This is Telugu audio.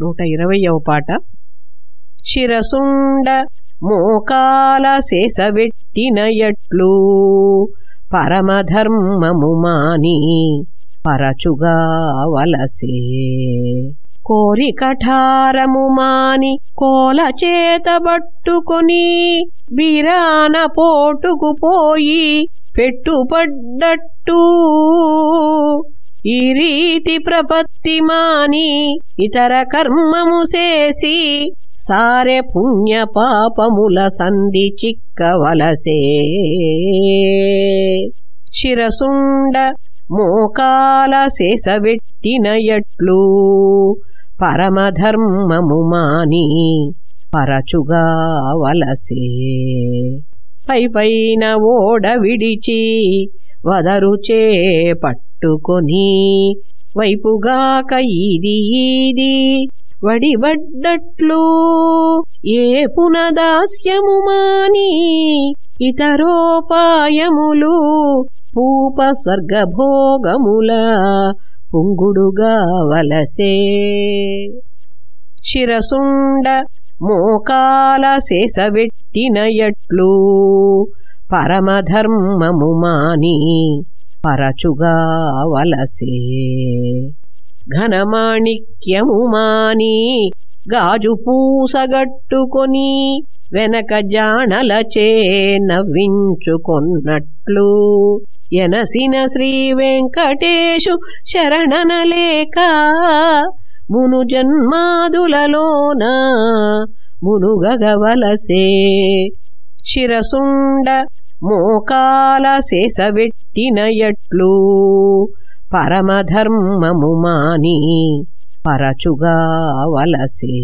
నూట ఇరవయవ పాట. శిరసుండ మోకాల శేషవెట్టిన ఎట్లు పరమధర్మము మాని పరచుగా వలసే. కోరి కఠారము మాని కోల చేతబట్టుకొని బిరాన పోటుకు పోయి పెట్టుపడ్డట్టు ఈ రీతి ప్రపత్తి మాని ఇతర కర్మము చేసి సారె పుణ్య పాపముల సంధి చిక్కవలసే. శిరసుండ మోకాల శేషవెట్టిన ఎట్లు పరమధర్మము మాని పరచుగా వలసే. పై పైన ఓడ విడిచి వదరుచే పట్టుకొని వైపుగాక ఈది ఈది వడిబడ్డట్లు. ఏ పునదాస్యము మాని ఇతరోపాయములు. పూప స్వర్గభోగముల పుంగుడుగా వలసే. శిరసుండ మోకాల శేషవెట్టిన ఎట్లు పరమధర్మము మాని పరచుగా వలసే ఘనమాణిక్యము మాని గాజు పూసగట్టుకొని వెనక జాణలచే నవ్వించుకొన్నట్లు ఎనసిన శ్రీ వెంకటేశు శరణనలేక మును జన్మాదులలోన మునుగగవలసే. శిరసుండ మోకాల శేషవెట్టిన ఎట్లు పరమధర్మము మాని పరచుగా వలసే.